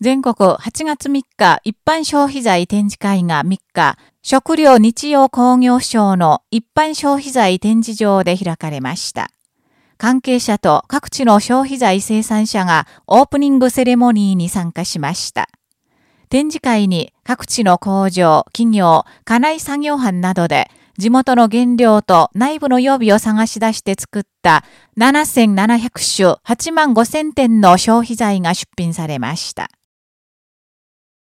全国8月3日一般消費財展示会が3日、食料日用工業省の一般消費財展示場で開かれました。関係者と各地の消費財生産者がオープニングセレモニーに参加しました。展示会に各地の工場、企業、家内作業班などで地元の原料と内部の予備を探し出して作った7700種8万5000点の消費財が出品されました。